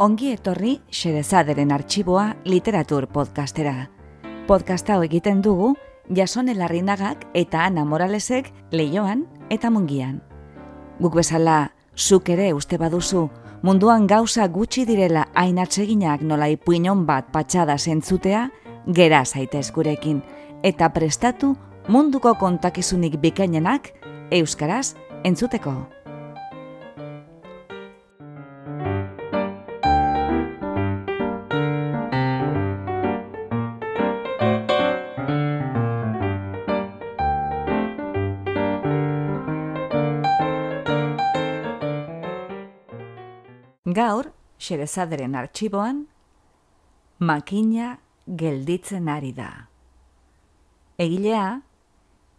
Ongi etorri Xerezaderen arxiboa literatur podcastera. Podcast hau egiten dugu Jasone Larrinagak eta Ana Moralesek leioan eta mungian. Guk bezala, zuk ere uste baduzu, munduan gauza gutxi direla hain atseginak nola ipuinon bat patxada zentzutea, gera zaitez gurekin, eta prestatu munduko kontakizunik bikainenak euskaraz entzuteko. Xerezaderen arxiboan, makina gelditzen ari da. Egilea,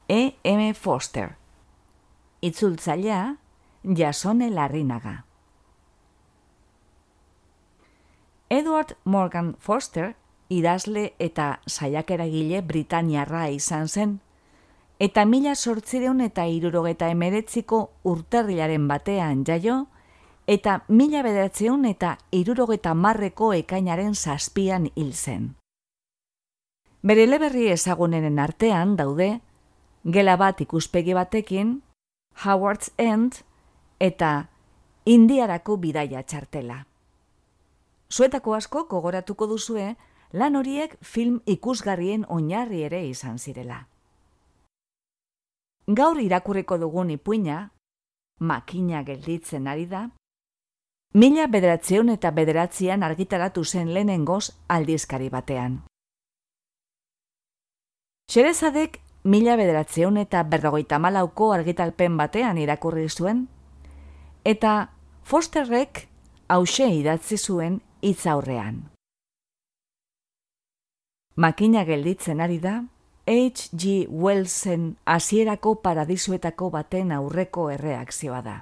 E. M. Foster. Itzultzailea, Jasone Larrinaga. Edward Morgan Foster, idazle eta saiakeragile Britaniarra izan zen, eta mila sortzireun eta irurogeta emeretziko urterrilaren batean jaio, eta mila bederatzeun eta irurogeta marreko ekainaren zazpian hil zen. Bere leberri ezagunenen artean daude, gela bat ikuspegi batekin, Howard's End eta Indiarako bidaia txartela. Zuetako asko kogoratuko duzue, lan horiek film ikusgarrien oinarri ere izan zirela. Gaur irakurriko dugun ipuina, makina gelditzen ari da, Mila bederatzeun eta bederatzean argitaratu zen lehenengoz aldizkari batean. Xerezadek mila bederatzeun eta berrogeita malauko argitalpen batean irakurri zuen, eta Fosterrek hause idatzi zuen hitz aurrean. Makina gelditzen ari da, H.G. Wellsen hasierako paradisuetako baten aurreko erreakzioa da.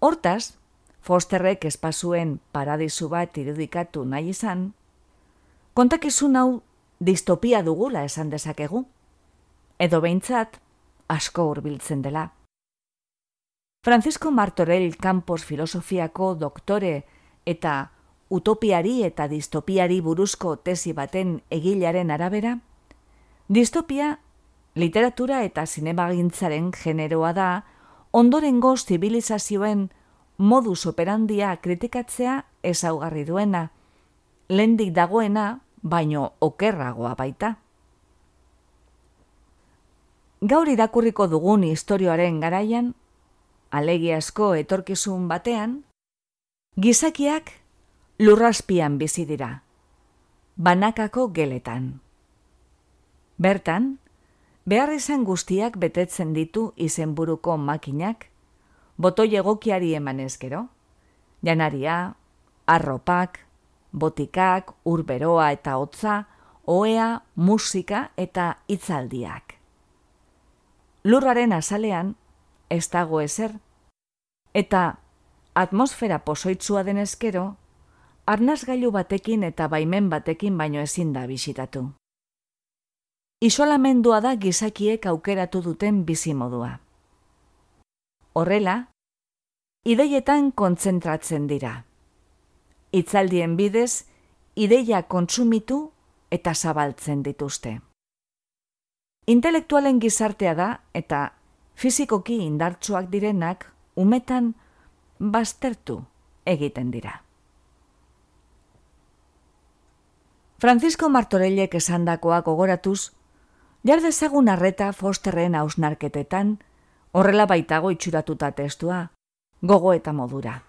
Hortaz, Fosterrek espazuen paradisu bat irudikatu nahi izan, kontakizun hau distopia dugula esan dezakegu, edo behintzat asko hurbiltzen dela. Francisco Martorell Campos filosofiako doktore eta utopiari eta distopiari buruzko tesi baten egilaren arabera, distopia literatura eta zinemagintzaren generoa da ondorengo zibilizazioen modus operandia kritikatzea ezaugarri duena, lendik dagoena baino okerragoa baita. Gaur irakurriko dugun istorioaren garaian, alegiazko etorkizun batean, gizakiak lurraspian bizi dira, banakako geletan. Bertan, behar izan guztiak betetzen ditu izenburuko makinak, botoi egokiari eman ezkero, janaria, arropak, botikak, urberoa eta hotza, oea, musika eta hitzaldiak. Lurraren azalean, ez dago ezer, eta atmosfera posoitzua den ezkero, arnazgailu batekin eta baimen batekin baino ezin da bisitatu. Isolamendua da gizakiek aukeratu duten bizimodua. Horrela, ideietan kontzentratzen dira. Itzaldien bidez, ideia kontsumitu eta zabaltzen dituzte. Intelektualen gizartea da eta fizikoki indartsuak direnak umetan baztertu egiten dira. Francisco Martorellek esandakoa gogoratuz, jardezagun arreta Fosterren hausnarketetan, horrela baitago itxuratuta testua, gogo eta modura.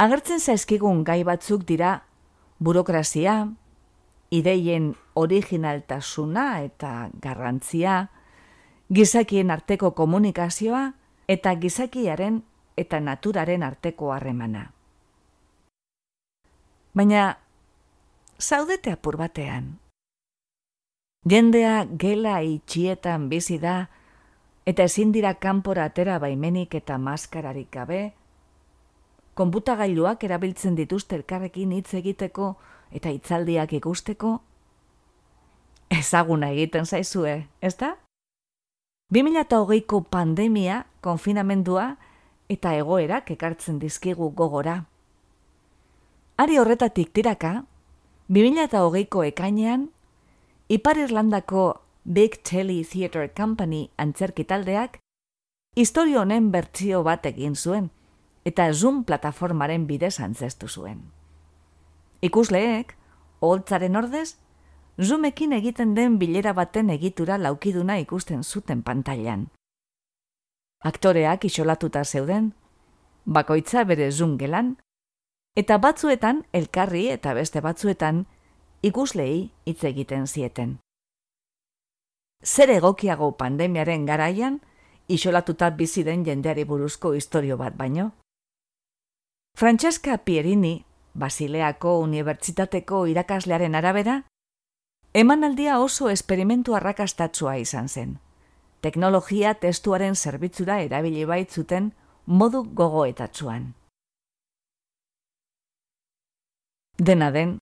Agertzen zaizkigun gai batzuk dira burokrazia, ideien originaltasuna eta garrantzia, gizakien arteko komunikazioa eta gizakiaren eta naturaren arteko harremana. Baina, zaudete apur batean. Jendea gela itxietan bizi da, eta ezin dira kanpora atera baimenik eta maskararik gabe, konputagailuak erabiltzen dituzte elkarrekin hitz egiteko eta hitzaldiak ikusteko, ezaguna egiten zaizue, ez da? 2008ko pandemia, konfinamendua, eta egoerak ekartzen dizkigu gogora. Ari horretatik tiraka, 2008ko ekainean, Ipar Irlandako Big Telly Theatre Company antzerkitaldeak historio honen bertsio bat egin zuen eta Zoom plataformaren bidez antzestu zuen. Ikusleek, holtzaren ordez, Zoomekin egiten den bilera baten egitura laukiduna ikusten zuten pantailan. Aktoreak isolatuta zeuden, bakoitza bere Zoom gelan, eta batzuetan elkarri eta beste batzuetan ikuslei hitz egiten zieten. Zer egokiago pandemiaren garaian, isolatuta bizi den jendeari buruzko istorio bat baino. Francesca Pierini, Basileako Unibertsitateko irakaslearen arabera, emanaldia oso esperimentu arrakastatsua izan zen. Teknologia testuaren zerbitzura erabili baitzuten modu gogoetatsuan. Dena den,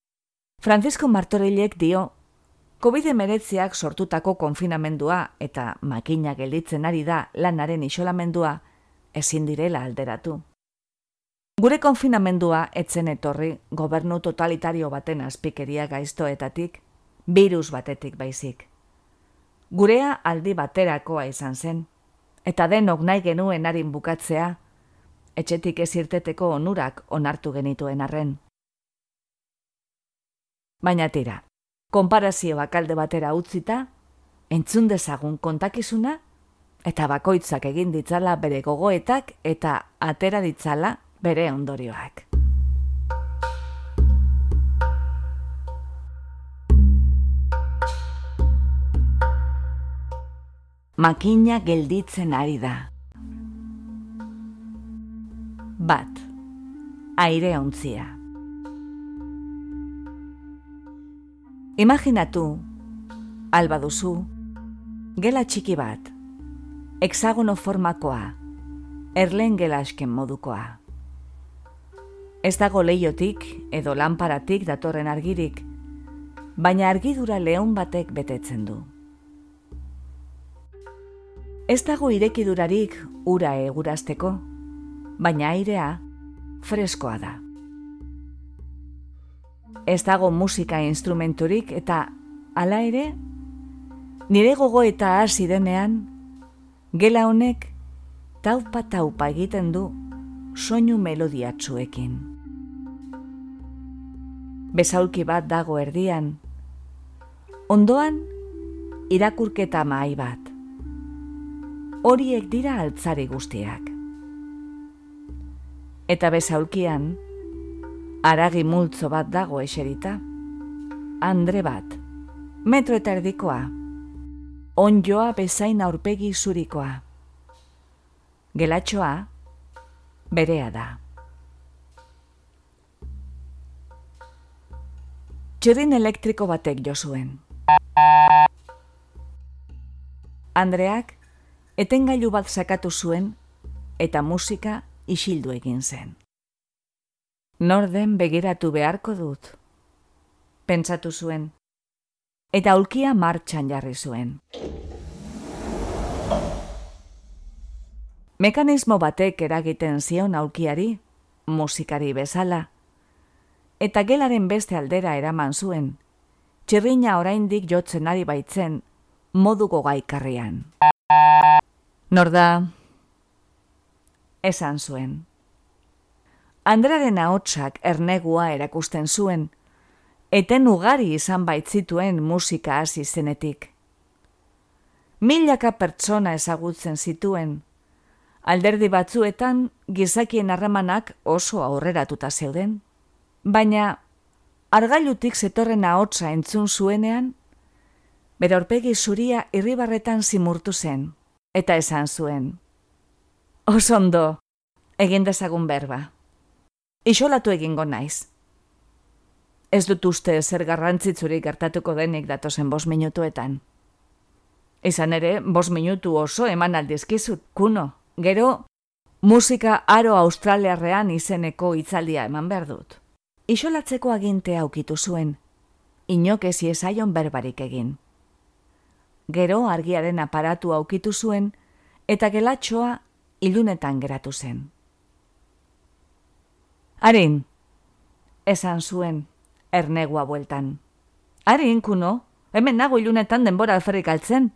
Francisco Martorellek dio COVID-19ak sortutako konfinamendua eta makina gelditzen ari da lanaren isolamendua ezin direla alderatu. Gure konfinamendua etzen etorri gobernu totalitario baten azpikeria gaiztoetatik, virus batetik baizik. Gurea aldi baterakoa izan zen, eta denok nahi genuen harin bukatzea, etxetik ez irteteko onurak onartu genituen arren. Baina tira, konparazio bakalde batera utzita, entzun dezagun kontakizuna, eta bakoitzak egin ditzala bere gogoetak eta atera ditzala bere ondorioak. Makina gelditzen ari da. Bat. Aire ontzia. Imaginatu, alba duzu, gela txiki bat, hexagono formakoa, erlen gela esken modukoa. Ez dago leiotik edo lanparatik datorren argirik, baina argidura lehon batek betetzen du. Ez dago irekidurarik ura egurazteko, baina airea freskoa da ez dago musika instrumenturik eta hala ere nire gogo eta hasi denean gela honek taupa taupa egiten du soinu melodiatsuekin. Besaulki bat dago erdian, ondoan irakurketa mai bat. Horiek dira altzari guztiak. Eta besaulkian, aragi multzo bat dago eserita. Andre bat, metro eta erdikoa, onjoa bezain aurpegi zurikoa. Gelatxoa, berea da. Txirrin elektriko batek jo zuen. Andreak, etengailu bat sakatu zuen, eta musika isildu egin zen. Norden begiratu beharko dut. Pentsatu zuen. Eta ulkia martxan jarri zuen. Mekanismo batek eragiten zion aulkiari, musikari bezala. Eta gelaren beste aldera eraman zuen. Txirrina oraindik jotzen ari baitzen, moduko gaikarrian. Norda, esan zuen. Andraren ahotsak ernegua erakusten zuen, eten ugari izan baitzituen musika hasi zenetik. Milaka pertsona ezagutzen zituen, alderdi batzuetan gizakien harremanak oso aurreratuta zeuden, baina argailutik zetorren ahotsa entzun zuenean, bere aurpegi zuria irribarretan zimurtu zen, eta esan zuen. Osondo, egin dezagun berba isolatu egingo naiz. Ez dut uste zer garrantzitsuri gertatuko denik datozen bos minutuetan. Izan ere, bos minutu oso eman aldizkizut, kuno. Gero, musika aro australiarrean izeneko hitzaldia eman behar dut. Isolatzeko agintea aukitu zuen, inok ez iesaion berbarik egin. Gero argiaren aparatu aukitu zuen, eta gelatxoa ilunetan geratu zen. Harin, esan zuen, ernegua bueltan. Harin, kuno, hemen nago ilunetan denbora alferrik altzen.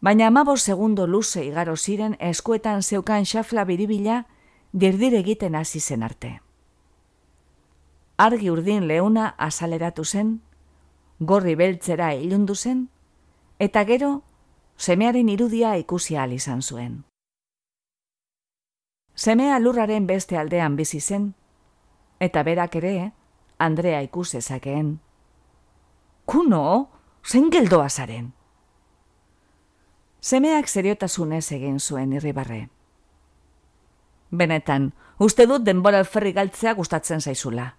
Baina amabo segundo luze igaro ziren eskuetan zeukan xafla biribila dirdir egiten hasi zen arte. Argi urdin leuna azaleratu zen, gorri beltzera ilundu zen, eta gero semearen irudia ikusi izan zuen. Semea lurraren beste aldean bizi zen, eta berak ere, Andrea ikusezakeen. Kuno, zen geldoa zaren. Semeak seriotasunez egin zuen irribarre. Benetan, uste dut denbora alferri galtzea gustatzen zaizula.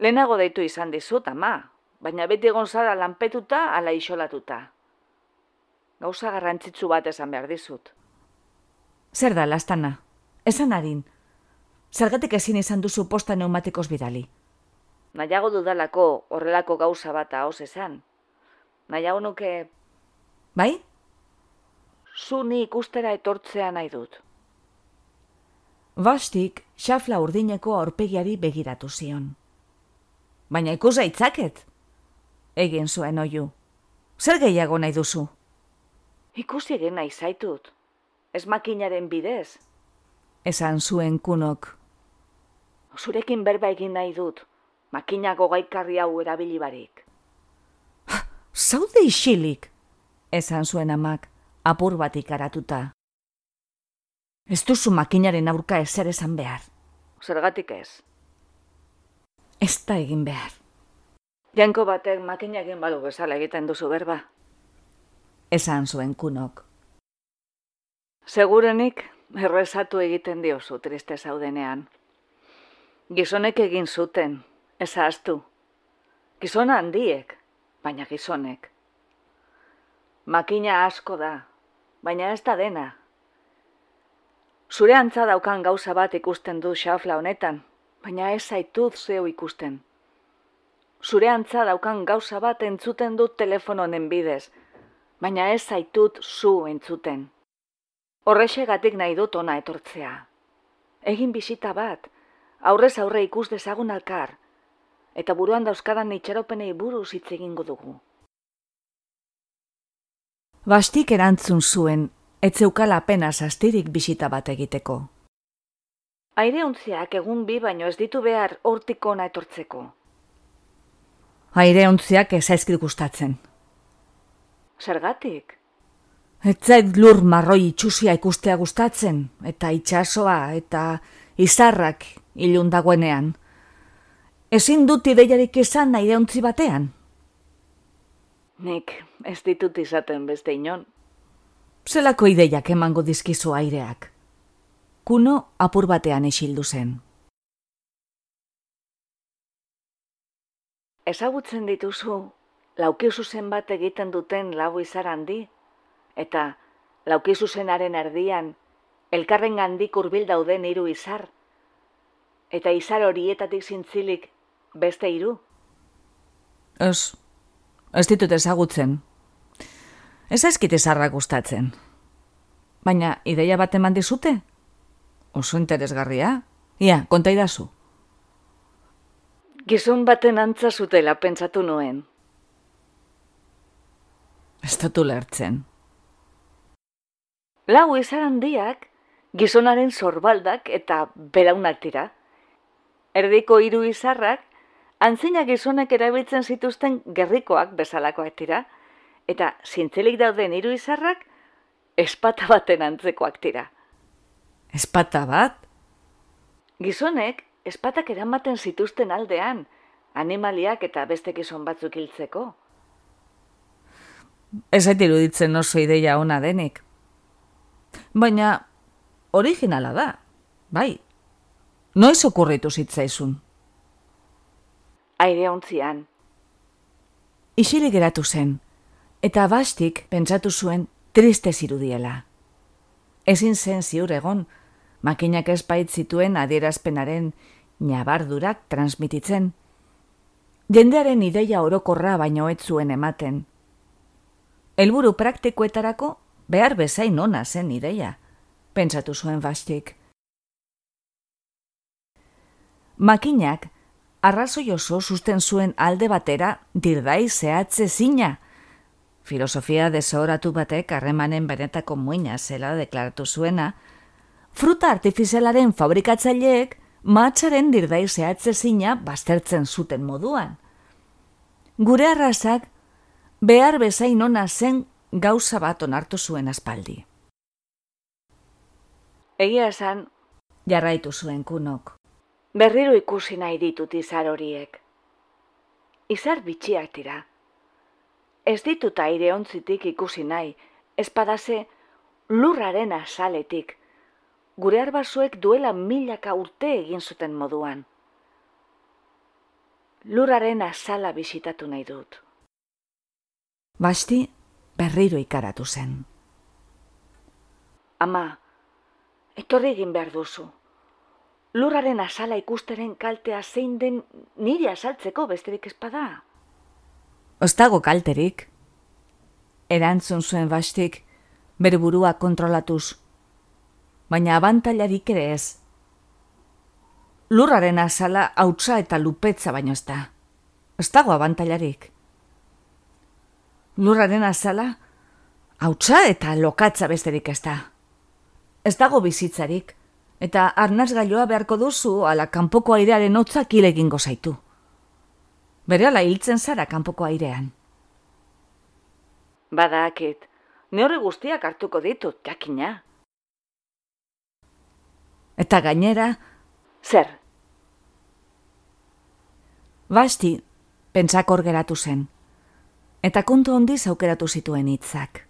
Lehenago deitu izan dizut, ama, baina beti egon zara lanpetuta ala isolatuta. Gauza garrantzitsu bat esan behar dizut. Zer da, lastana? Esan adin. Zergatik ezin izan duzu posta neumatikos bidali. Nahiago dudalako horrelako gauza bat haoz esan. Nahiago nuke... Bai? Zu ni ikustera etortzea nahi dut. Bastik, xafla urdineko aurpegiari begiratu zion. Baina ikusa itzaket? Egin zuen oiu. Zer gehiago nahi duzu? Ikusi egin nahi zaitut. Ez makinaren bidez. Esan zuen kunok. Zurekin berba egin nahi dut. Makinako gaikarri hau erabili barik. Zaude isilik. Esan zuen amak, apur bat ikaratuta. Ez duzu makinaren aurka ezer esan behar. Zergatik ez. Ez da egin behar. Janko batek makina egin balu bezala egiten duzu berba. Esan zuen kunok. Segurenik, errezatu egiten diozu triste zaudenean. Gizonek egin zuten, ez ahaztu. Gizona handiek, baina gizonek. Makina asko da, baina ez da dena. Zure antza daukan gauza bat ikusten du xafla honetan, baina ez zaitut zeu ikusten zure antza daukan gauza bat entzuten dut telefono honen bidez, baina ez zaitut zu entzuten. Horrexegatik nahi dut ona etortzea. Egin bisita bat, aurrez aurre ikus dezagun alkar, eta buruan dauzkadan itxaropenei buruz hitz egingo dugu. Bastik erantzun zuen, etzeukala pena astirik bisita bat egiteko. Aire untziak egun bi baino ez ditu behar hortik ona etortzeko aire ontziak ezaizkit gustatzen. Zergatik? Etzait lur marroi itxusia ikustea gustatzen, eta itxasoa, eta izarrak ilundagoenean. Ezin dut ideiarik izan aire ontzi batean? Nik ez ditut izaten beste inon. Zelako ideiak emango dizkizu aireak. Kuno apur batean esildu zen. Ezagutzen dituzu, laukizu zen bat egiten duten labu izar handi, eta laukizu zenaren erdian, elkarren gandik urbil dauden hiru izar, eta izar horietatik zintzilik beste hiru. Ez, ez ditut ezagutzen. Ez ezkit izarrak gustatzen. Baina, ideia bat eman dizute? Oso interesgarria? Ia, konta idazu. Gizon baten antza zutela pentsatu nuen. Ez dut ulertzen. Lau izan handiak, gizonaren zorbaldak eta belaunak dira. Erdiko hiru izarrak, antzina gizonek erabiltzen zituzten gerrikoak bezalakoak dira, eta zintzelik dauden hiru izarrak, espata baten antzekoak dira. Espata bat? Gizonek, espatak eramaten zituzten aldean, animaliak eta beste gizon batzuk hiltzeko. Ez ait iruditzen oso ideia ona denik. Baina, originala da, bai. Noiz okurritu zitzaizun? Aire ontzian. Isili geratu zen, eta bastik pentsatu zuen triste zirudiela. Ezin zen ziur egon, makinak espait zituen adierazpenaren nabardurak transmititzen. Jendearen ideia orokorra baino ez zuen ematen. Helburu praktikoetarako behar bezain ona zen ideia, pentsatu zuen bastik. Makinak, arrazoi oso susten zuen alde batera dirdai zehatze zina. Filosofia desoratu batek harremanen benetako muina zela deklaratu zuena, fruta artifizialaren fabrikatzaileek matxaren dirdai zehatze zina baztertzen zuten moduan. Gure arrazak behar bezain ona zen gauza bat onartu zuen aspaldi. Egia esan, jarraitu zuen kunok. Berriro ikusi nahi ditut izar horiek. Izar bitxiak dira. Ez ditut aire ontzitik ikusi nahi, espadase lurraren asaletik. Gure arbasuek duela milaka urte egin zuten moduan. Lurraren asala bisitatu nahi dut. Basti berriro ikaratu zen. Ama, etorri egin behar duzu. Lurraren asala ikusteren kaltea zein den nire asaltzeko besterik espada. Ostago kalterik. Erantzun zuen bastik, bere burua kontrolatuz. Baina abantailarik ere ez. Lurraren asala hautsa eta lupetza baino ez da. Ez dago abantailarik lurraren azala, hautsa eta lokatza besterik ez da. Ez dago bizitzarik, eta arnaz gailoa beharko duzu ala kanpoko airearen hotzak egingo zaitu. Bere ala hiltzen zara kanpoko airean. Badakit, ne horre guztiak hartuko ditut, jakina. Eta gainera, zer? Basti, pentsakor geratu zen eta kontu ondiz aukeratu zituen hitzak.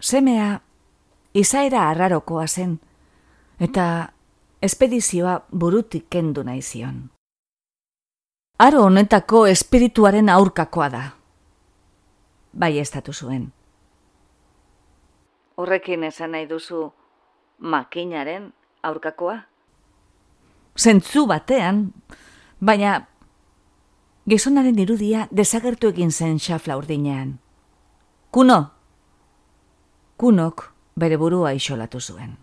Semea, izaera arrarokoa zen, eta espedizioa burutik kendu nahi zion. Aro honetako espirituaren aurkakoa da. Bai estatu zuen. Horrekin esan nahi duzu makinaren aurkakoa? Zentzu batean, baina Gizonaren irudia desagertu egin zen xafla urdinean. Kuno! Kunok bere burua isolatu zuen.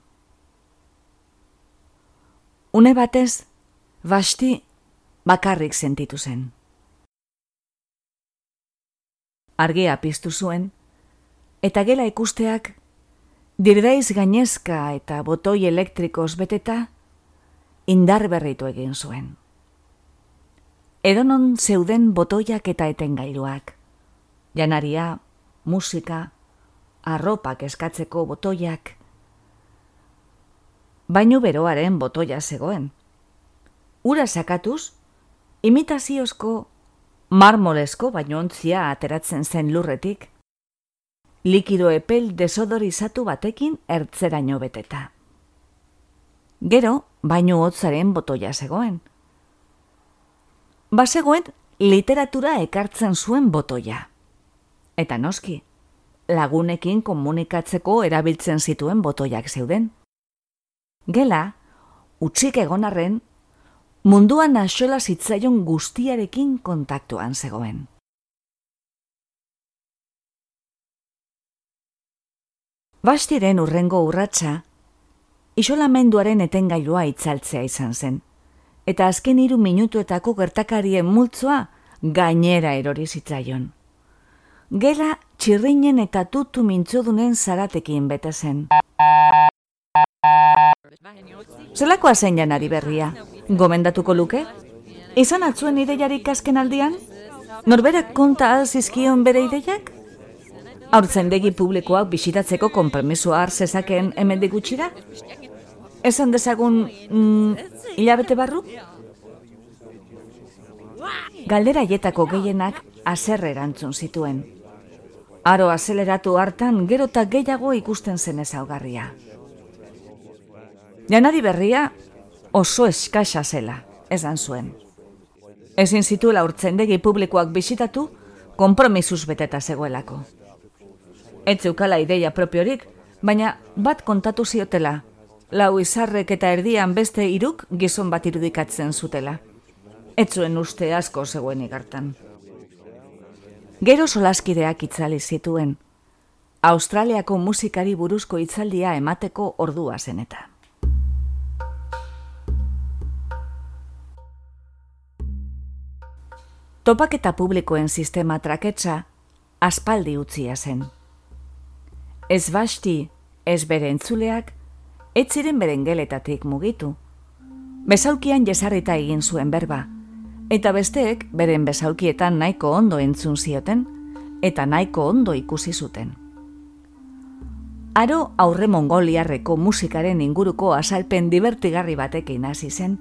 Une batez, basti bakarrik sentitu zen. Argia piztu zuen, eta gela ikusteak, dirdaiz gainezka eta botoi elektrikoz beteta, indar berritu egin zuen edonon zeuden botoiak eta etengailuak. Janaria, musika, arropak eskatzeko botoiak. Baino beroaren botoia zegoen. Ura sakatuz, imitaziozko marmolesko bainontzia ateratzen zen lurretik, likido epel desodorizatu batekin ertzeraino beteta. Gero, baino hotzaren botoia zegoen basegoen literatura ekartzen zuen botoia. Eta noski, lagunekin komunikatzeko erabiltzen zituen botoiak zeuden. Gela, utxik egonarren, munduan asola zitzaion guztiarekin kontaktuan zegoen. Bastiren urrengo urratsa, isolamenduaren etengailua itzaltzea izan zen eta azken hiru minutuetako gertakarien multzoa gainera erori zitzaion. Gela txirrinen eta tutu mintzodunen zaratekin bete zen. Zelakoa zen janari berria, gomendatuko luke? Izan atzuen ideiarik azken aldian? Norberak konta alzizkion bere ideiak? Hortzen degi publikoak bisitatzeko konpermisua hartzezaken hemen gutxira? Esan dezagun mm, hilabete barru? Galdera hietako gehienak azerre erantzun zituen. Aro azeleratu hartan gero eta gehiago ikusten zen ezaugarria. Janari berria oso eskasa zela, esan zuen. Ezin zituela urtzendegi publikoak bisitatu, kompromisuz beteta zegoelako. Ez zeukala ideia propiorik, baina bat kontatu ziotela, lau izarrek eta erdian beste iruk gizon bat irudikatzen zutela. Etzuen uste asko zegoen igartan. Gero solaskideak itzali zituen. Australiako musikari buruzko hitzaldia emateko ordua zen eta. Topaketa publikoen sistema traketsa aspaldi utzia zen. Ez basti, ez bere entzuleak, ez ziren beren geletatik mugitu. Bezaukian jesarrita egin zuen berba, eta besteek beren bezaukietan nahiko ondo entzun zioten, eta nahiko ondo ikusi zuten. Aro aurre mongoliarreko musikaren inguruko asalpen divertigarri batekin hasi zen,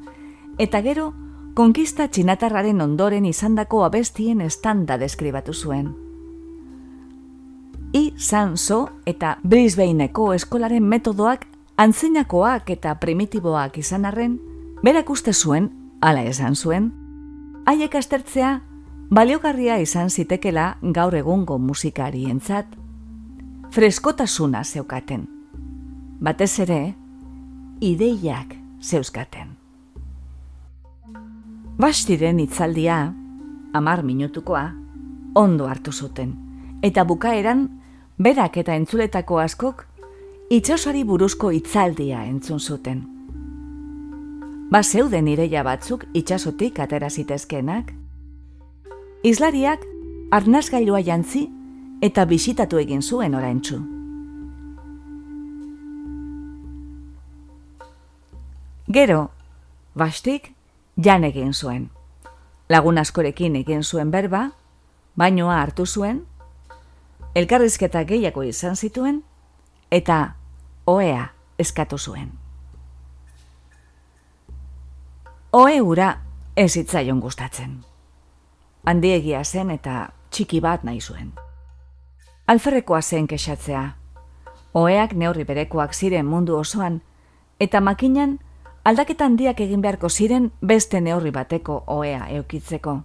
eta gero, konkista txinatarraren ondoren izandako abestien estanda deskribatu zuen. I. Sanso eta Brisbaneko eskolaren metodoak antzeinakoak eta primitiboak izan arren, berak uste zuen, ala esan zuen, haiek astertzea baliogarria izan zitekela gaur egungo musikarientzat, freskotasuna zeukaten. Batez ere, ideiak zeuzkaten. Bastiren itzaldia, amar minutukoa, ondo hartu zuten, eta bukaeran, berak eta entzuletako askok, itxasari buruzko itzaldia entzun zuten. Ba ireia batzuk itxasotik atera zitezkenak, Islariak arnazgailua jantzi eta bisitatu egin zuen oraintzu. Gero, bastik, jan egin zuen. Lagun askorekin egin zuen berba, bainoa hartu zuen, elkarrizketa gehiago izan zituen, eta oea eskatu zuen. Oe ura ez itzaion gustatzen handiegia zen eta txiki bat nahi zuen. Alferrekoa zen kexatzea. Oeak neurri berekoak ziren mundu osoan, eta makinan aldaketan handiak egin beharko ziren beste neurri bateko oea eukitzeko.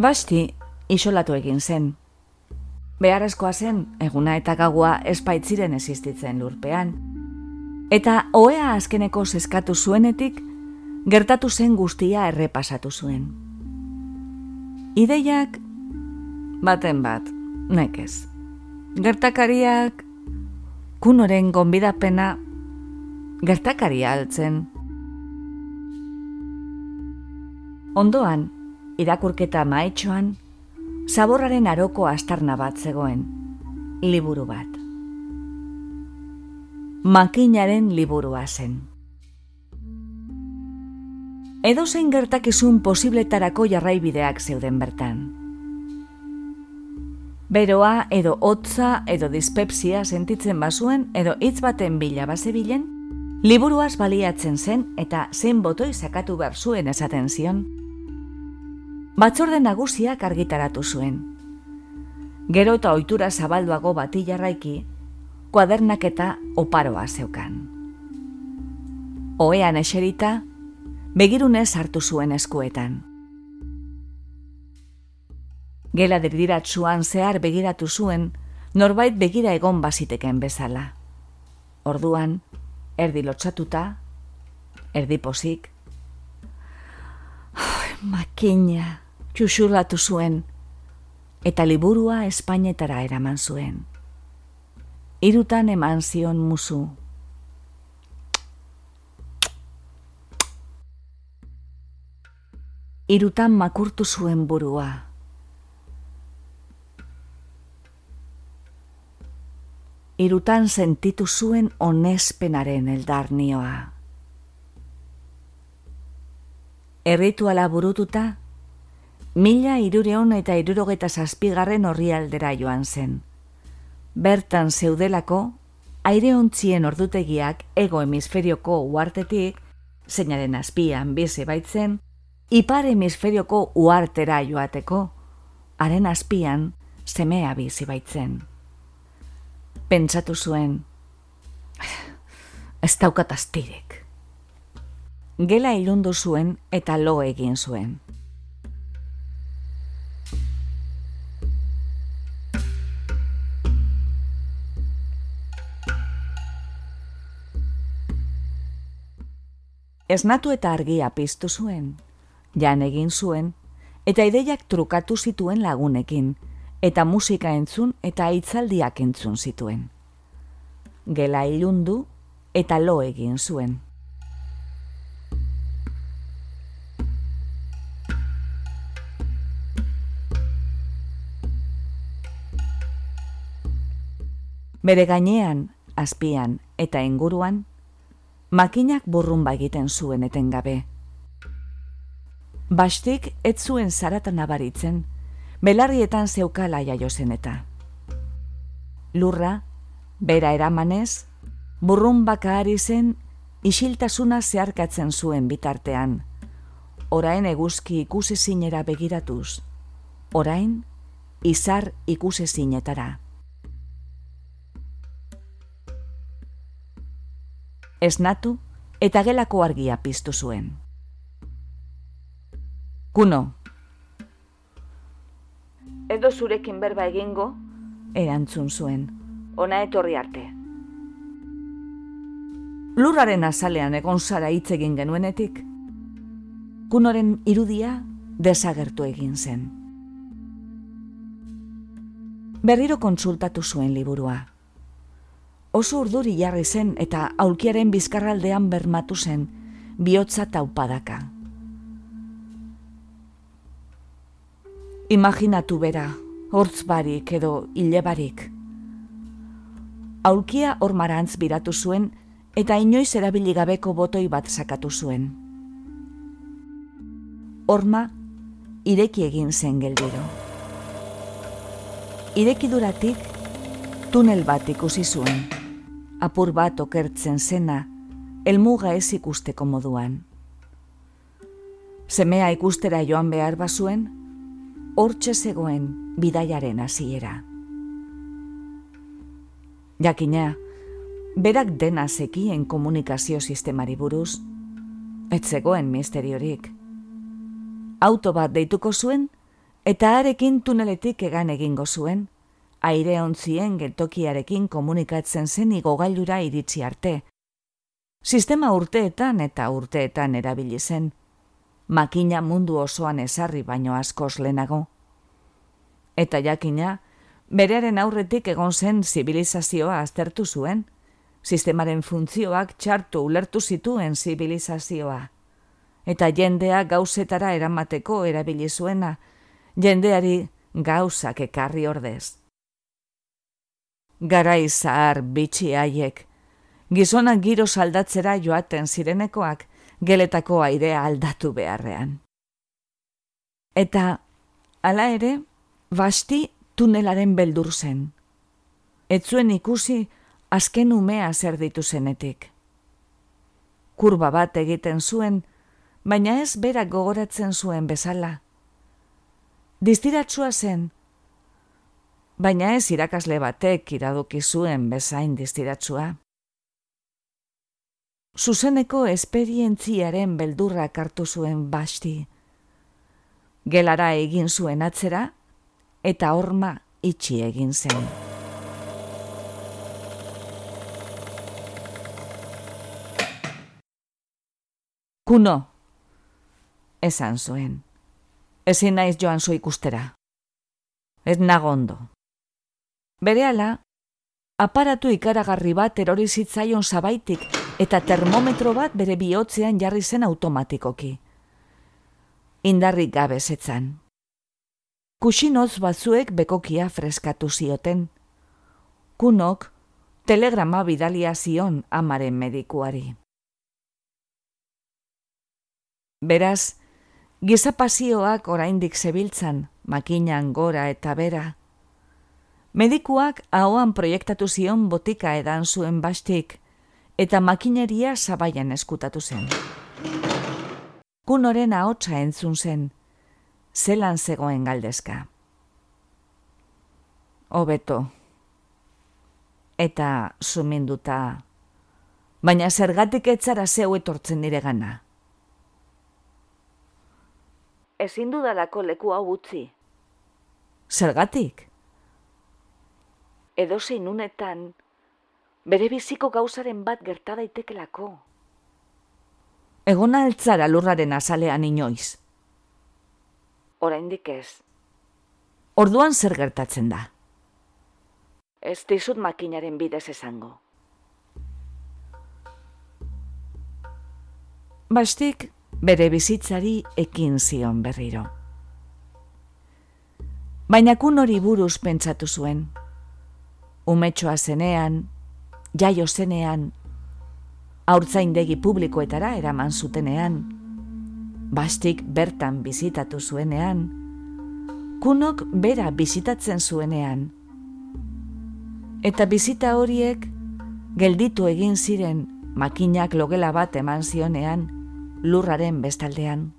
Basti, isolatu egin zen. Beharrezkoa zen, eguna eta gagua espaitziren existitzen lurpean. Eta oea azkeneko zeskatu zuenetik, gertatu zen guztia errepasatu zuen. Ideiak baten bat, nekez. Gertakariak kunoren gonbidapena gertakaria altzen. Ondoan, irakurketa maetxoan, zaborraren aroko astarna bat zegoen, liburu bat. Makinaren liburua zen edo zein gertakizun posibletarako jarraibideak zeuden bertan. Beroa edo hotza edo dispepsia sentitzen bazuen edo hitz baten bila bazebilen, liburuaz baliatzen zen eta zen botoi sakatu behar zuen esaten zion. Batzorde nagusiak argitaratu zuen. Gero eta ohitura zabalduago bati jarraiki, kuadernak eta oparoa zeukan. Oean eserita, begirunez hartu zuen eskuetan. Gela dirdiratzuan zehar begiratu zuen, norbait begira egon baziteken bezala. Orduan, erdi lotxatuta, erdi pozik. makina, txuxurlatu zuen, eta liburua Espainetara eraman zuen. Irutan eman zion musu. irutan makurtu zuen burua. Irutan sentitu zuen onespenaren eldarnioa. Errituala burututa, mila irureon eta irurogeta zazpigarren horri aldera joan zen. Bertan zeudelako, aireontzien ordutegiak ego hemisferioko uartetik, zeinaren azpian bize baitzen, ipar hemisferioko uartera joateko, haren azpian semea bizi baitzen. Pentsatu zuen, ez daukat astirek. Gela ilundu zuen eta lo egin zuen. Esnatu eta argia piztu zuen jan egin zuen, eta ideiak trukatu zituen lagunekin, eta musika entzun eta hitzaldiak entzun zituen. Gela ilundu eta lo egin zuen. Bere gainean, azpian eta inguruan, makinak burrumba egiten zuen etengabe. Bastik ez zuen zaratan abaritzen, belarrietan zeukala jaiozen eta. Lurra, bera eramanez, burrun ari zen, isiltasuna zeharkatzen zuen bitartean. Orain eguzki ikusi zinera begiratuz. Orain, izar ikusi zinetara. Esnatu eta gelako argia piztu zuen. Kuno. Edo zurekin berba egingo, erantzun zuen, ona etorri arte. Lurraren azalean egon zara hitz egin genuenetik, kunoren irudia desagertu egin zen. Berriro kontsultatu zuen liburua. Oso urduri jarri zen eta aulkiaren bizkarraldean bermatu zen, bihotza taupadaka. Imaginatu bera, hortz barik edo hile barik. Aulkia ormarantz biratu zuen eta inoiz erabili gabeko botoi bat sakatu zuen. Orma ireki egin zen geldiro. Irekiduratik tunel bat ikusi zuen. Apur bat okertzen zena, elmuga ez ikusteko moduan. Semea ikustera joan behar bazuen, hortxe zegoen bidaiaren hasiera. Jakina, berak dena zekien komunikazio sistemari buruz, ez zegoen misteriorik. Auto bat deituko zuen, eta arekin tuneletik egan egingo zuen, aire ontzien geltokiarekin komunikatzen zen igogailura iritsi arte. Sistema urteetan eta urteetan erabili zen, makina mundu osoan ezarri baino askoz lehenago. Eta jakina, berearen aurretik egon zen zibilizazioa aztertu zuen, sistemaren funtzioak txartu ulertu zituen zibilizazioa. Eta jendea gauzetara eramateko erabili zuena, jendeari gauzak ekarri ordez. Garai zahar bitxi haiek, gizonak giro saldatzera joaten zirenekoak, geletako airea aldatu beharrean. Eta, hala ere, basti tunelaren beldur zen. Etzuen ikusi azken umea zer ditu zenetik. Kurba bat egiten zuen, baina ez berak gogoratzen zuen bezala. Distiratsua zen, baina ez irakasle batek iradoki zuen bezain distiratsua zuzeneko esperientziaren beldurrak hartu zuen basti. Gelara egin zuen atzera, eta horma itxi egin zen. Kuno, esan zuen. Ezin naiz joan zu ikustera. Ez nagondo. Berehala, aparatu ikaragarri bat erori zitzaion zabaitik eta termometro bat bere bihotzean jarri zen automatikoki. Indarrik gabe zetzan. Kusinoz batzuek bekokia freskatu zioten. Kunok telegrama bidalia zion amaren medikuari. Beraz, gizapazioak oraindik zebiltzan, makinan gora eta bera. Medikuak ahoan proiektatu zion botika edan zuen bastik, eta makineria zabaian eskutatu zen. Kunoren ahotsa entzun zen, zelan zegoen galdezka. Obeto. Eta suminduta, baina zergatik etzara zeu etortzen nire gana. Ezin dudalako leku hau utzi. Zergatik? Edo zein unetan, bere biziko gauzaren bat gerta daitekelako. Egon altzara lurraren azalean inoiz. Oraindik ez. Orduan zer gertatzen da? Ez dizut makinaren bidez esango. Bastik, bere bizitzari ekin zion berriro. Baina kun hori buruz pentsatu zuen. Umetxoa zenean, jaio zenean, haurtzaindegi publikoetara eraman zutenean, bastik bertan bizitatu zuenean, kunok bera bizitatzen zuenean. Eta bizita horiek gelditu egin ziren makinak logela bat eman zionean lurraren bestaldean.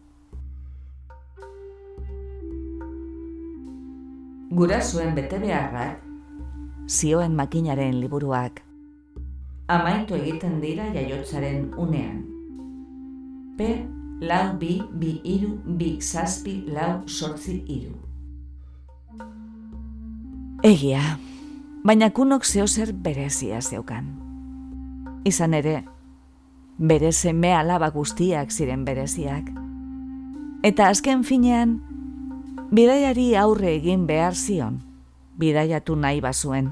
Gura zuen bete beharrak, zioen makinaren liburuak amaitu egiten dira jaiotzaren unean. P, lau, bi, bi, iru, bi, zazpi, lau, sortzi, iru. Egia, baina kunok zehozer berezia zeukan. Izan ere, bere seme alaba guztiak ziren bereziak. Eta azken finean, bidaiari aurre egin behar zion, bidaiatu nahi bazuen.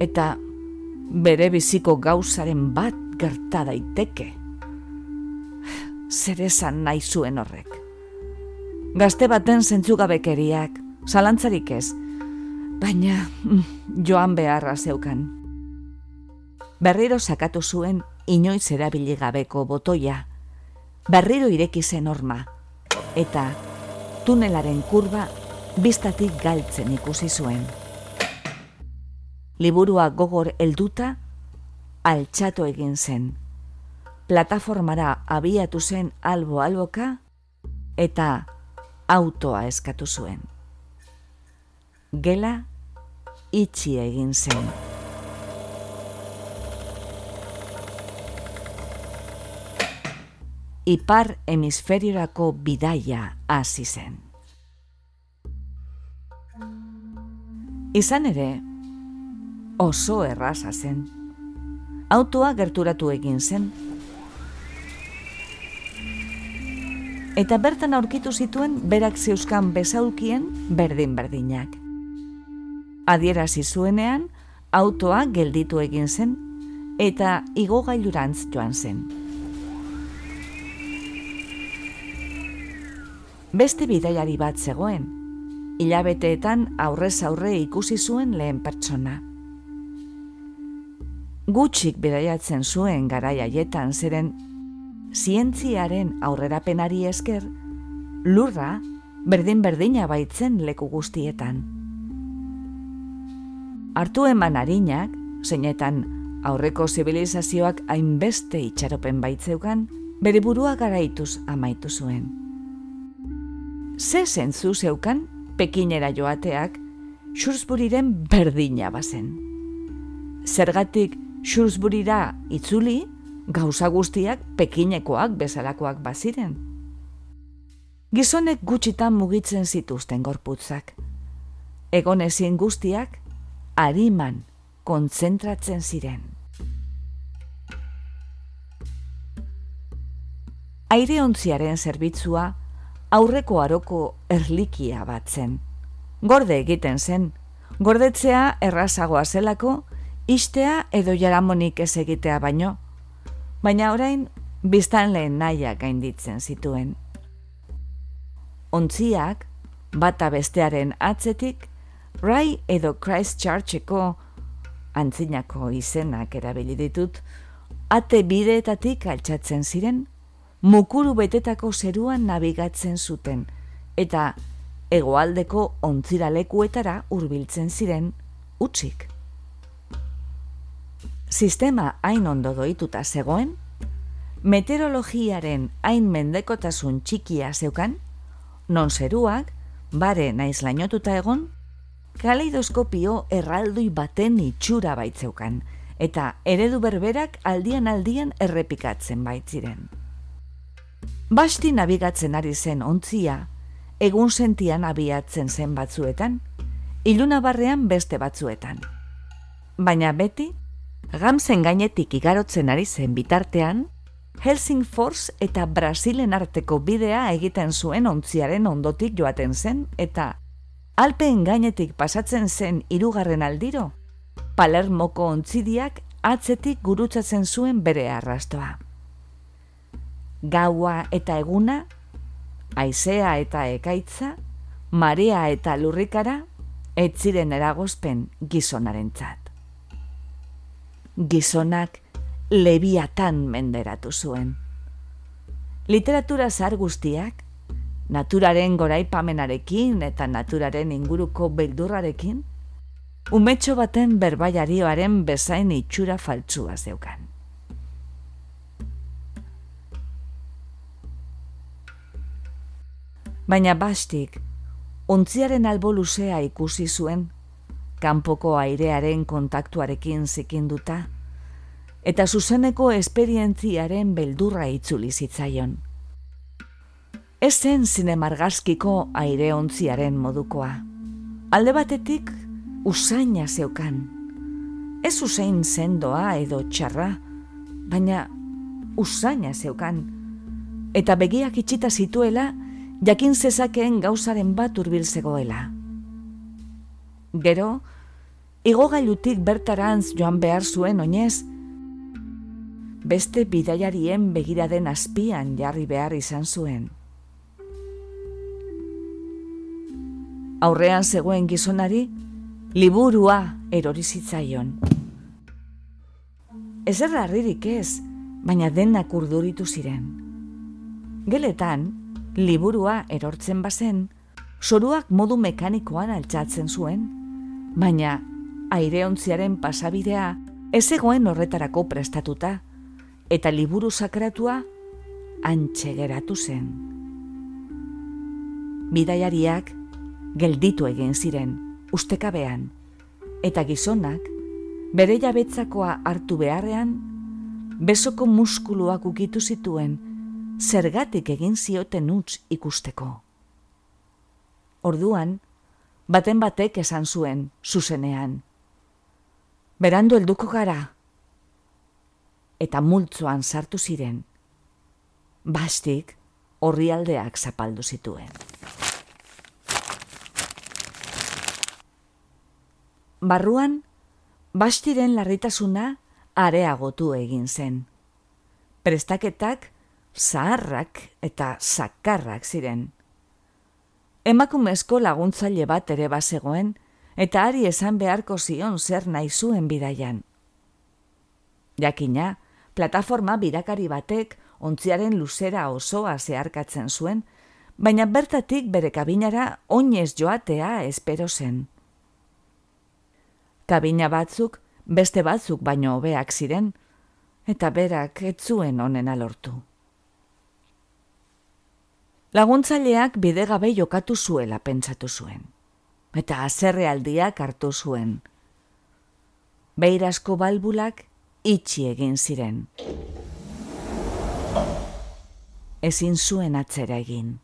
Eta bere biziko gauzaren bat gerta daiteke. Zer esan nahi zuen horrek. Gazte baten zentzugabekeriak, zalantzarik ez, baina mm, joan beharra zeukan. Berriro sakatu zuen inoiz erabili gabeko botoia, berriro ireki zen orma, eta tunelaren kurba biztatik galtzen ikusi zuen liburua gogor helduta altxatu egin zen. Plataformara abiatu zen albo alboka eta autoa eskatu zuen. Gela itxi egin zen. Ipar hemisferiorako bidaia hasi zen. Izan ere, oso erraza zen. Autoa gerturatu egin zen. Eta bertan aurkitu zituen berak zeuskan bezaulkien berdin-berdinak. Adierazi zuenean, autoa gelditu egin zen eta igogailurantz joan zen. Beste bidaiari bat zegoen, hilabeteetan aurrez aurre ikusi zuen lehen pertsona gutxik bidaiatzen zuen garai haietan ziren zientziaren aurrerapenari esker lurra berdin berdina baitzen leku guztietan. Artu eman harinak, zeinetan aurreko zibilizazioak hainbeste itxaropen baitzeukan, bere burua garaituz amaitu zuen. Ze zentzu zeukan, pekinera joateak, Shrewsburyren berdina bazen. Zergatik Shrewsburyra itzuli, gauza guztiak pekinekoak bezalakoak baziren. Gizonek gutxitan mugitzen zituzten gorputzak. Egon ezin guztiak, ariman kontzentratzen ziren. Aire ontziaren zerbitzua aurreko aroko erlikia batzen. Gorde egiten zen, gordetzea errazagoa zelako, istea edo jaramonik ez egitea baino, baina orain biztan lehen naia gainditzen zituen. Ontziak, bata bestearen atzetik, Rai edo Christchurcheko antzinako izenak erabili ditut, ate bideetatik altxatzen ziren, mukuru betetako zeruan nabigatzen zuten, eta egoaldeko ontziralekuetara hurbiltzen ziren, utzik sistema hain ondo doituta zegoen, meteorologiaren hain mendekotasun txikia zeukan, non zeruak, bare naiz lainotuta egon, kaleidoskopio erraldui baten itxura baitzeukan, eta eredu berberak aldian aldian errepikatzen baitziren. Basti nabigatzen ari zen ontzia, egun sentian abiatzen zen batzuetan, iluna barrean beste batzuetan. Baina beti, Gamzen gainetik igarotzen ari zen bitartean, Helsingfors eta Brasilen arteko bidea egiten zuen ontziaren ondotik joaten zen eta Alpeen gainetik pasatzen zen hirugarren aldiro, Palermoko ontzidiak atzetik gurutzatzen zuen bere arrastoa. Gaua eta eguna, aizea eta ekaitza, marea eta lurrikara, ez ziren eragozpen gizonarentzat. Gizonak lebiatan menderatu zuen. Literatura zar guztiak, naturaren goraipamenarekin eta naturaren inguruko beldurrarekin, umetxo baten berbaiarioaren bezain itxura faltsua zeukan. Baina bastik, ontziaren albo luzea ikusi zuen, kanpoko airearen kontaktuarekin zikinduta, eta zuzeneko esperientziaren beldurra itzuli zitzaion. Ez zen zinemargazkiko aire ontziaren modukoa. Alde batetik, usaina zeukan. Ez usain sendoa edo txarra, baina usaina zeukan. Eta begiak itxita zituela, jakin zezakeen gauzaren bat urbil zegoela. Gero, igogailutik bertarantz joan behar zuen oinez, beste bidaiarien begiraden azpian jarri behar izan zuen. Aurrean zegoen gizonari, liburua erori zitzaion. Ez errarririk ez, baina denak urduritu ziren. Geletan, liburua erortzen bazen, soruak modu mekanikoan altxatzen zuen, baina aireontziaren pasabidea ez egoen horretarako prestatuta, eta liburu sakratua antxe geratu zen. Bidaiariak gelditu egin ziren, ustekabean, eta gizonak bere jabetzakoa hartu beharrean, besoko muskuluak ukitu zituen, zergatik egin zioten utz ikusteko. Orduan, baten batek esan zuen, zuzenean. Berandu helduko gara, eta multzoan sartu ziren. Bastik horrialdeak zapaldu zituen. Barruan, bastiren larritasuna areagotu egin zen. Prestaketak zaharrak eta zakarrak ziren. Emakumezko laguntzaile bat ere bazegoen, eta ari esan beharko zion zer nahi zuen bidaian. Jakina, plataforma birakari batek ontziaren luzera osoa zeharkatzen zuen, baina bertatik bere kabinara oinez joatea espero zen. Kabina batzuk, beste batzuk baino hobeak ziren, eta berak ez zuen onena lortu. Laguntzaileak bidegabe jokatu zuela pentsatu zuen, eta azerrealdiak hartu zuen. Beirasko balbulak itxi egin ziren. Ezin zuen atzera egin.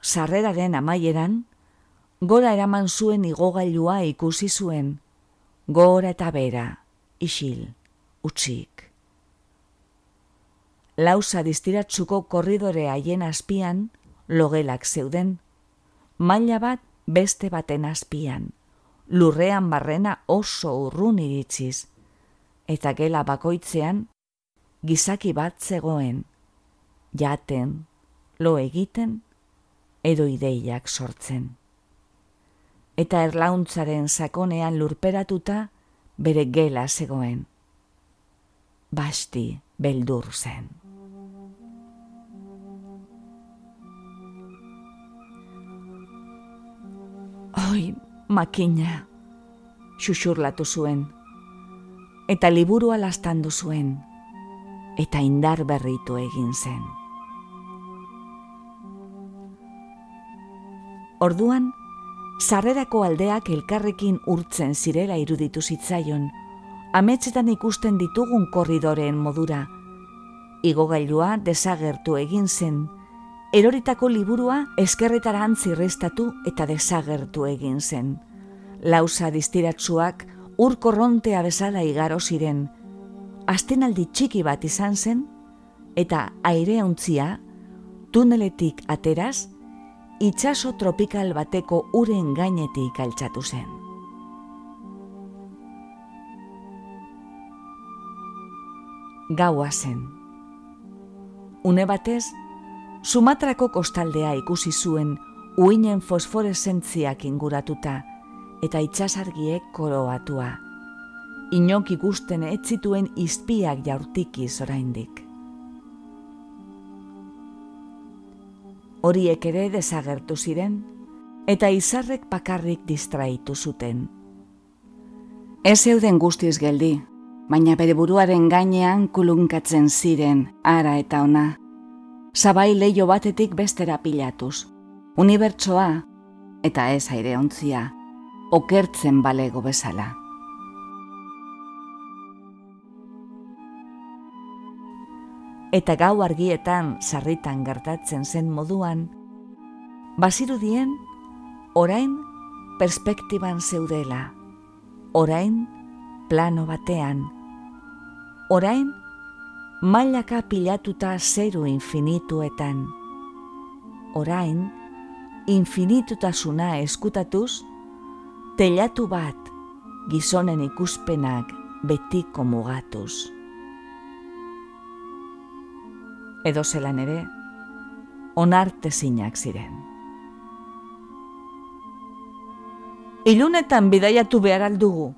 Sarreraren amaieran, gora eraman zuen igogailua ikusi zuen, gora eta bera, isil, utxik. Lauza distiratzuko korridore haien azpian, logelak zeuden, maila bat beste baten azpian, lurrean barrena oso urrun iritziz, eta gela bakoitzean gizaki bat zegoen, jaten, lo egiten, edo ideiak sortzen. Eta erlauntzaren sakonean lurperatuta bere gela zegoen. Basti beldur zen. Oi, makina, xuxurlatu zuen. Eta liburua lastandu zuen, eta indar berritu egin zen. Orduan, sarrerako aldeak elkarrekin urtzen zirela iruditu zitzaion, ametsetan ikusten ditugun korridoreen modura, igogailua desagertu egin zen, eroritako liburua eskerretaran zirrestatu eta desagertu egin zen. Lauza distiratsuak ur korrontea bezala igaro ziren, astenaldi txiki bat izan zen, eta aire tuneletik ateraz, itxaso tropikal bateko uren gainetik altxatu zen. Gaua zen. Une batez, Sumatrako kostaldea ikusi zuen uinen fosforesentziak inguratuta eta itxasargiek koroatua. Inok ikusten ez zituen izpiak jaurtiki oraindik. Horiek ere desagertu ziren eta izarrek bakarrik distraitu zuten. Ez zeuden guztiz geldi, baina bere buruaren gainean kulunkatzen ziren ara eta ona sabai leio batetik bestera pilatuz. Unibertsoa, eta ez aire ontzia, okertzen balego bezala. Eta gau argietan sarritan gertatzen zen moduan, bazirudien, orain perspektiban zeudela, orain plano batean, orain mailaka pilatuta zeru infinituetan. Orain, infinitutasuna eskutatuz, telatu bat gizonen ikuspenak betiko mugatuz. Edo zelan ere, onarte zinak ziren. Ilunetan bidaiatu behar aldugu.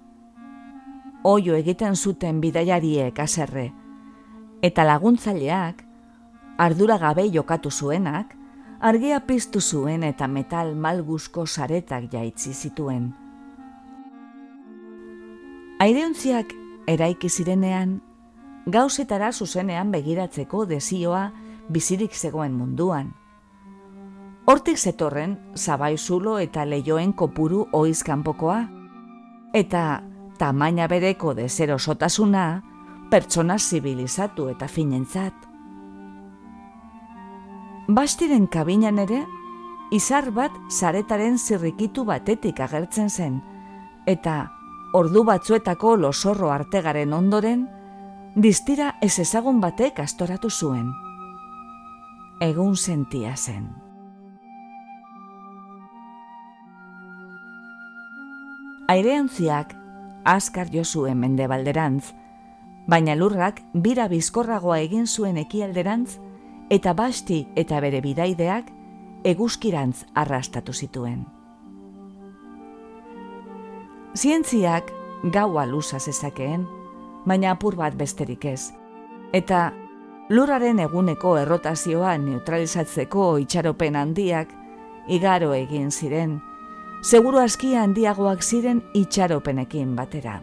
Oio egiten zuten bidaiariek aserre, eta laguntzaileak, ardura gabe jokatu zuenak, argia piztu zuen eta metal malguzko saretak jaitzi zituen. Aireontziak eraiki zirenean, gauzetara zuzenean begiratzeko desioa bizirik zegoen munduan. Hortik zetorren, zabai zulo eta leioen kopuru oizkanpokoa, eta tamaina bereko dezero sotasuna, pertsona zibilizatu eta finentzat. Bastiren kabinan ere, izar bat zaretaren zirrikitu batetik agertzen zen, eta ordu batzuetako losorro artegaren ondoren, distira ez ezagun batek astoratu zuen. Egun sentia zen. Aireantziak askar jo zuen mendebalderantz, baina lurrak bira bizkorragoa egin zuen ekialderantz eta basti eta bere bidaideak eguzkirantz arrastatu zituen. Zientziak gaua lusa zezakeen, baina apur bat besterik ez, eta lurraren eguneko errotazioa neutralizatzeko itxaropen handiak igaro egin ziren, seguru askia handiagoak ziren itxaropenekin batera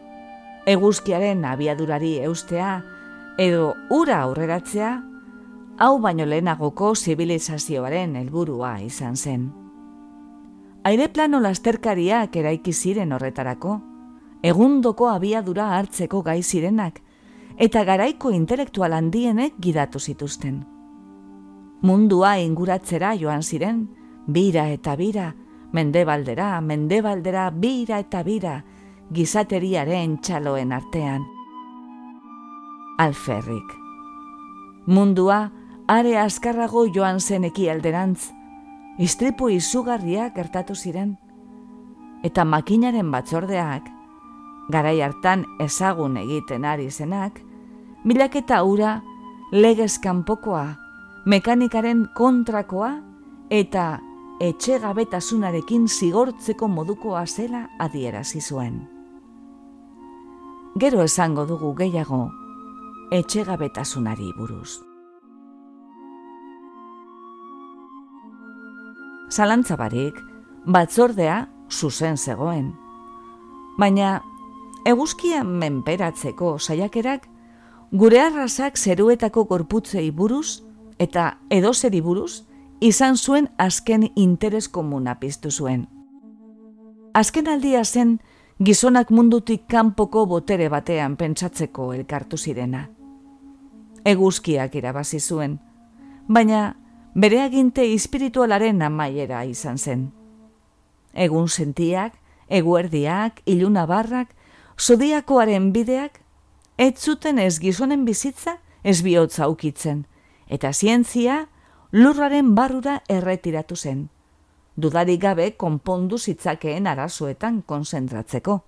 eguzkiaren abiadurari eustea edo ura aurreratzea, hau baino lehenagoko zibilizazioaren helburua izan zen. Aireplano lasterkariak eraiki ziren horretarako, egundoko abiadura hartzeko gai zirenak, eta garaiko intelektual handienek gidatu zituzten. Mundua inguratzera joan ziren, bira eta bira, mendebaldera, mendebaldera, bira eta bira, gizateriaren txaloen artean. Alferrik. Mundua are azkarrago joan zen alderantz, istripu izugarriak gertatu ziren, eta makinaren batzordeak, garai hartan ezagun egiten ari zenak, milaketa ura legez kanpokoa, mekanikaren kontrakoa eta etxegabetasunarekin zigortzeko modukoa zela adierazi zuen gero esango dugu gehiago etxegabetasunari buruz. Zalantzabarik, batzordea zuzen zegoen. Baina, eguzkia menperatzeko saiakerak, gure arrasak zeruetako gorputzei buruz eta edozeri buruz, izan zuen azken interes komuna piztu zuen. Azken aldia zen, gizonak mundutik kanpoko botere batean pentsatzeko elkartu zirena. Eguzkiak irabazi zuen, baina bere aginte espiritualaren amaiera izan zen. Egun sentiak, eguerdiak, iluna barrak, zodiakoaren bideak, ez zuten ez gizonen bizitza ez bihotza ukitzen, eta zientzia lurraren barrura erretiratu zen. Dudarik gabe konpondu zitzakeen arazoetan konzentratzeko.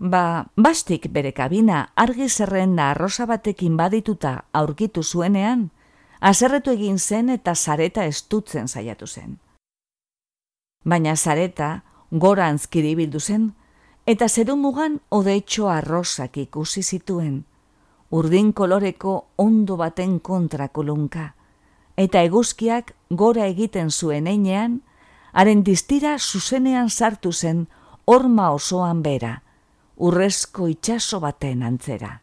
Ba, bastik bere kabina argi zerrenda arrosa batekin badituta aurkitu zuenean, azerretu egin zen eta zareta estutzen saiatu zen. Baina zareta gora antzkiri bildu zen, eta zeru mugan odeitxo arrosak ikusi zituen, urdin koloreko ondo baten kontra kolunka, eta eguzkiak gora egiten zuen einean, haren distira zuzenean sartu zen horma osoan bera, urrezko itxaso baten antzera.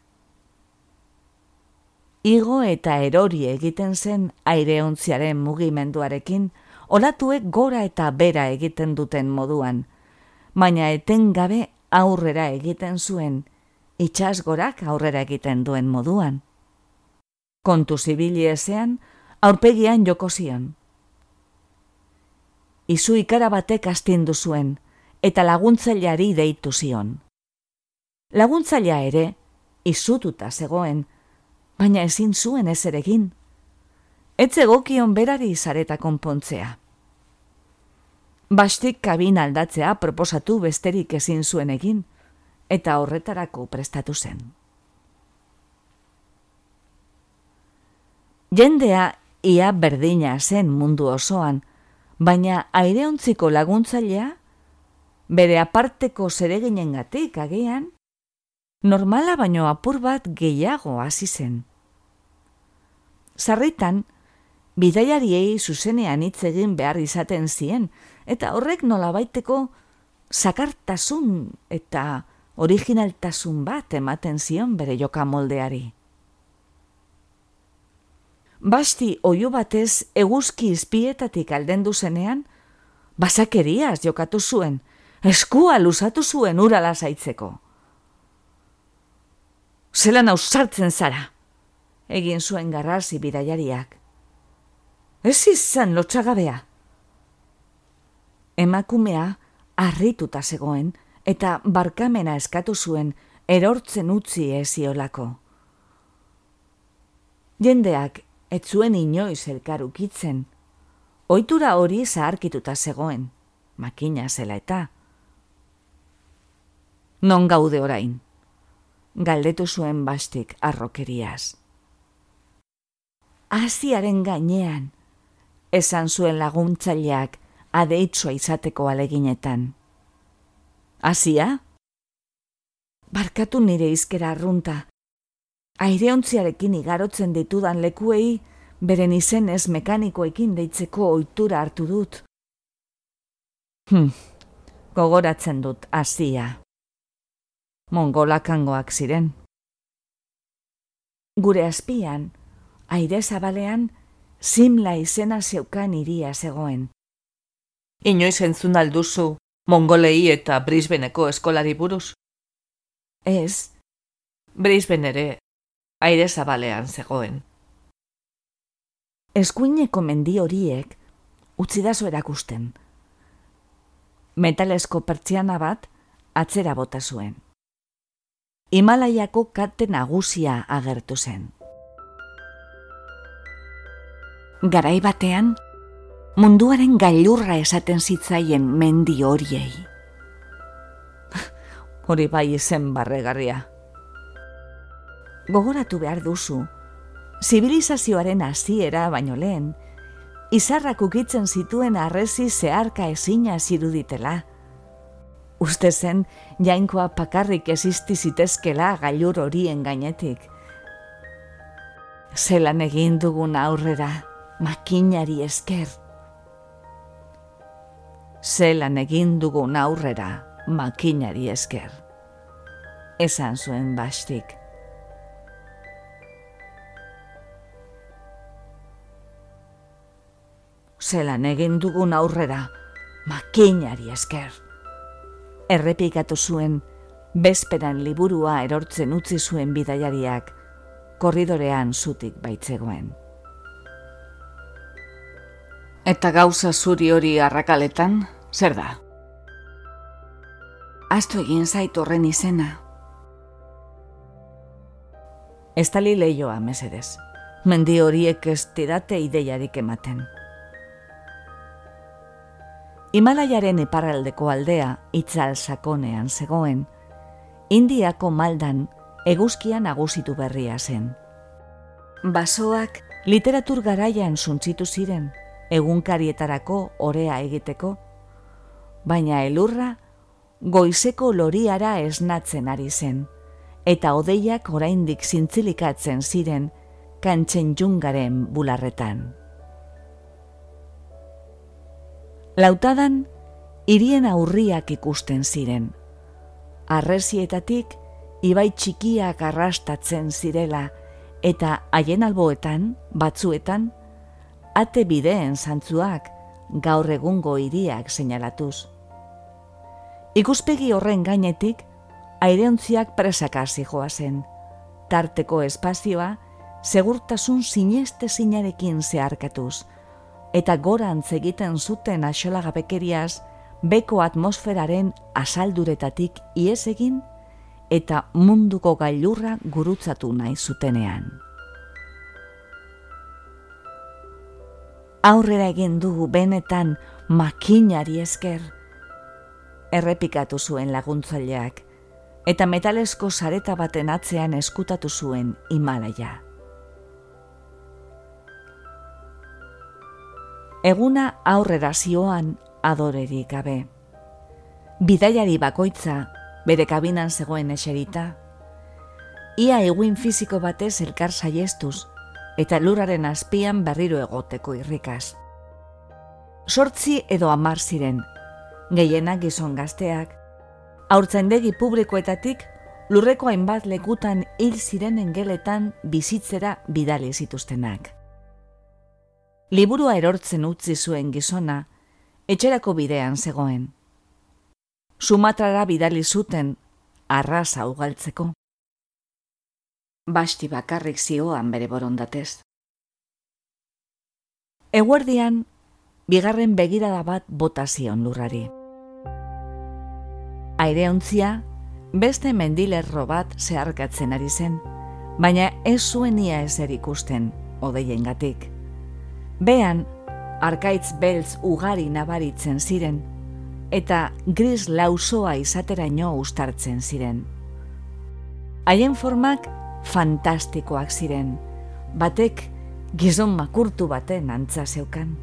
Igo eta erori egiten zen aireontziaren mugimenduarekin, olatuek gora eta bera egiten duten moduan, baina etengabe aurrera egiten zuen, itxasgorak aurrera egiten duen moduan. Kontu zibili ezean, aurpegian joko zion. Izu ikara batek astindu zuen, eta laguntzaileari deitu zion. Laguntzailea ere, izututa zegoen, baina ezin zuen ez eregin. Ez egokion berari izareta konpontzea. Bastik kabin aldatzea proposatu besterik ezin zuen egin, eta horretarako prestatu zen. Jendea ia berdina zen mundu osoan, baina aireontziko laguntzailea, bere aparteko zereginen gatik agean, normala baino apur bat gehiago hasi zen. Zarritan, bidaiariei zuzenean hitz egin behar izaten zien, eta horrek nolabaiteko sakartasun eta originaltasun bat ematen zion bere joka moldeari. Basti oio batez eguzki izpietatik aldendu zenean, basakeriaz jokatu zuen, eskua luzatu zuen ura lasaitzeko. Zelan ausartzen zara, egin zuen garrasi bidaiariak. Ez izan lotxagabea, emakumea harrituta zegoen eta barkamena eskatu zuen erortzen utzi eziolako. Jendeak ez zuen inoiz elkarukitzen, ohitura hori zaharkituta zegoen, makina zela eta. Non gaude orain, galdetu zuen bastik arrokeriaz. Aziaren gainean, esan zuen laguntzaileak adeitsua izateko aleginetan. Asia? Barkatu nire izkera arrunta. Aireontziarekin igarotzen ditudan lekuei, beren izenez mekanikoekin deitzeko ohitura hartu dut. Hm, gogoratzen dut, asia. Mongolakangoak ziren. Gure azpian, aire zabalean, simla izena zeukan iria zegoen. Inoiz entzun alduzu Mongolei eta Brisbaneko eskolari buruz? Ez. Brisbane ere aire zabalean zegoen. Eskuineko mendi horiek utzi dazo erakusten. Metalesko pertsiana bat atzera bota zuen. Himalaiako kate nagusia agertu zen. Garai batean, munduaren gailurra esaten zitzaien mendi horiei. Hori bai izen barregarria. Gogoratu behar duzu, zibilizazioaren hasiera baino lehen, izarrak ukitzen zituen arrezi zeharka ezina ziruditela. Uste zen, jainkoa pakarrik existi zitezkela gailur horien gainetik. Zelan egin dugun aurrera, makinari esker zelan egin dugun aurrera makinari esker. Esan zuen bastik. Zelan egin dugun aurrera makinari esker. Errepikatu zuen, bezperan liburua erortzen utzi zuen bidaiariak, korridorean zutik baitzegoen. Eta gauza zuri hori arrakaletan, zer da? Asto egin zait horren izena. Estali leioa, mesedez. Mendi horiek ez tidate ideiarik ematen. Himalaiaren iparraldeko aldea itzal sakonean zegoen, Indiako maldan eguzkian nagusitu berria zen. Basoak literatur garaian suntzitu ziren, egunkarietarako orea egiteko, baina elurra goizeko loriara esnatzen ari zen, eta odeiak oraindik zintzilikatzen ziren kantzen jungaren bularretan. Lautadan, irien aurriak ikusten ziren. Arrezietatik, ibai txikiak arrastatzen zirela, eta haien alboetan, batzuetan, ate bideen zantzuak gaur egungo iriak seinalatuz. Ikuspegi horren gainetik, aireontziak presaka joa zen, tarteko espazioa, segurtasun sineste zinarekin zeharkatuz, eta gorantz egiten zuten axolagabekeriaz, beko atmosferaren asalduretatik ies egin, eta munduko gailurra gurutzatu nahi zutenean. Aurrera egin dugu benetan makinari esker, errepikatu zuen laguntzaileak, eta metalesko sareta baten atzean eskutatu zuen Himalaia. Eguna aurrera zioan adorerik gabe. Bidaiari bakoitza bere kabinan zegoen eserita. Ia eguin fiziko batez elkar saiestuz, eta luraren azpian berriro egoteko irrikaz. Sortzi edo amar ziren, gehienak gizon gazteak, aurtzaindegi publikoetatik lurreko hainbat lekutan hil ziren engeletan bizitzera bidali zituztenak. Liburua erortzen utzi zuen gizona, etxerako bidean zegoen. Sumatrara bidali zuten arraza ugaltzeko. Basti bakarrik zioan bere borondatez. Eguerdian, bigarren begirada bat botazion lurrari. Aireontzia, beste mendilerro bat zeharkatzen ari zen, baina ez zuen ia ezer ikusten, odeien gatik. Bean, arkaitz beltz ugari nabaritzen ziren, eta gris lausoa izateraino ustartzen ziren. Haien formak fantastikoak ziren, batek gizon makurtu baten antza zeukan.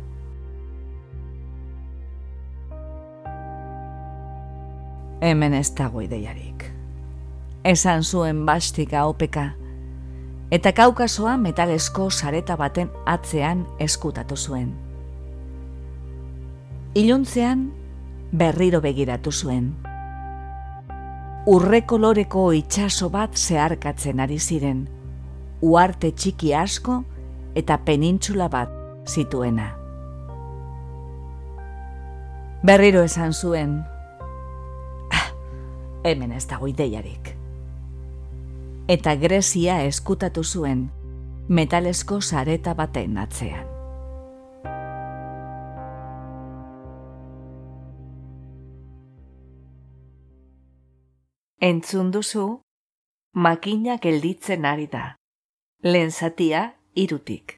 Hemen ez dago ideiarik. Esan zuen bastika opeka, eta kaukasoa metalesko sareta baten atzean eskutatu zuen. Iluntzean, berriro begiratu zuen. Urre koloreko itxaso bat zeharkatzen ari ziren, uarte txiki asko eta penintzula bat zituena. Berriro esan zuen, ah, hemen ez dago ideiarik. Eta Grezia eskutatu zuen, metalesko sareta baten atzean. Entzun duzu, makina gelditzen ari da. Lehen zatia, irutik.